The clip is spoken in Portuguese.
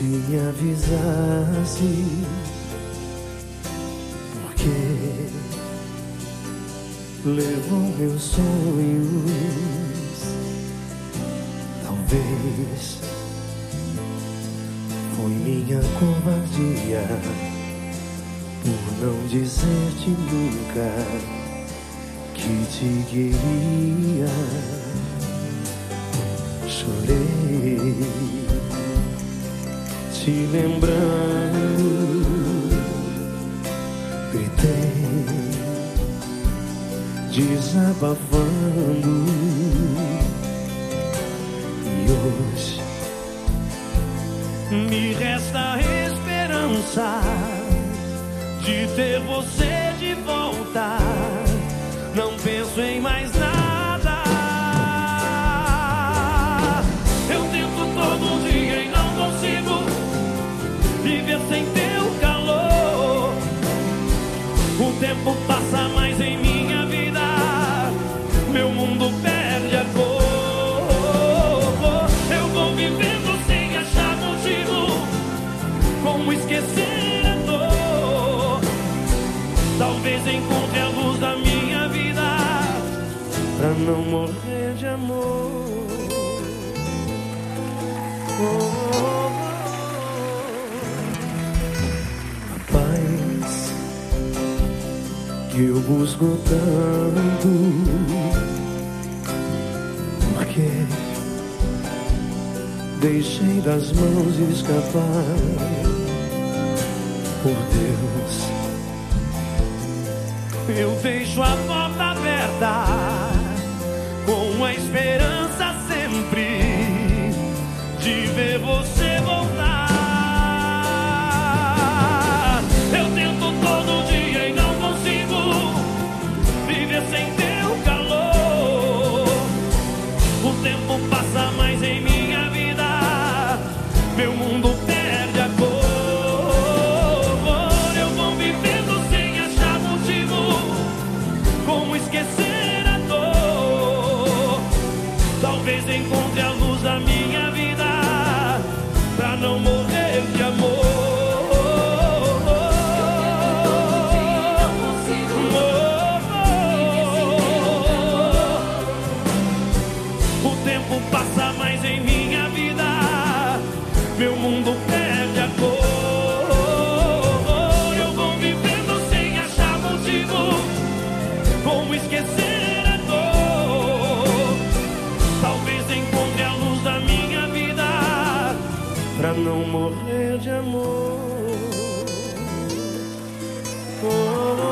Se me avisasse, porque levou meus sonhos, talvez foi minha covardia por não dizer-te nunca que te queria. Chorei, te lembrando, gritei, desabafando. E hoje me resta a esperança de ter você tempo passa mais em minha vida. Meu mundo perde a cor. Eu vou vivendo sem achar motivo. Como esquecer a dor? Talvez encontre a luz da minha vida pra não morrer de amor. Oh, que eu busco tanto, porque deixei das mãos escapar. Por Deus, eu deixo a porta aberta Talvez encontre pra não morrer de amor. Oh,